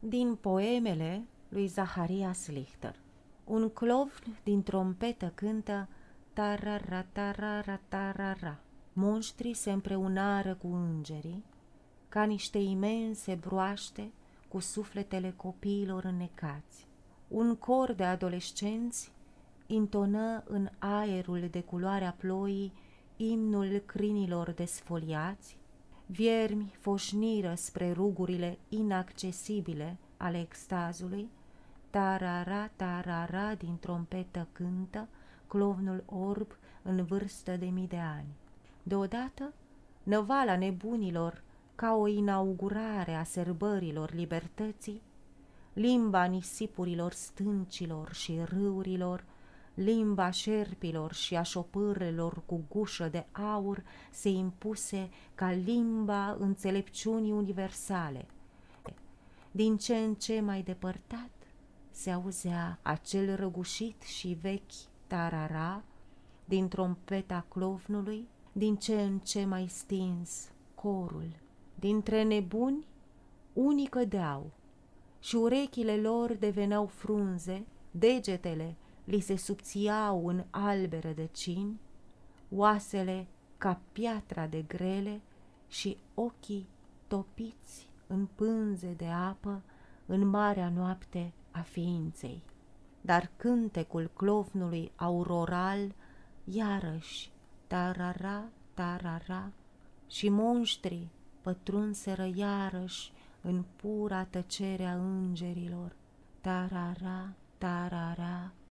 din poemele lui Zaharias Lichter. Un clovn din trompetă cântă tarara tarara tarara. Monștrii se împreunară cu îngerii, ca niște imense broaște cu sufletele copiilor înnecați. Un cor de adolescenți intonă în aerul de culoarea ploii imnul crinilor desfoliați, viermi foșniră spre rugurile inaccesibile ale extazului, tarara, tarara din trompetă cântă, clovnul orb în vârstă de mii de ani. Deodată, năvala nebunilor, ca o inaugurare a serbărilor libertății, limba nisipurilor stâncilor și râurilor, limba șerpilor și a șopârelor cu gușă de aur se impuse ca limba înțelepciunii universale. Din ce în ce mai depărtat se auzea acel răgușit și vechi tarara din trompeta clovnului, din ce în ce mai stins corul. Dintre nebuni, unii cădeau și urechile lor deveneau frunze, degetele li se subțiau în albe rădăcini, oasele ca piatra de grele și ochii topiți în pânze de apă în marea noapte a ființei. Dar cântecul clovnului auroral iarăși tarara, tarara și monștrii pătrunseră iarăși în pura tăcerea îngerilor, tarara, tarara,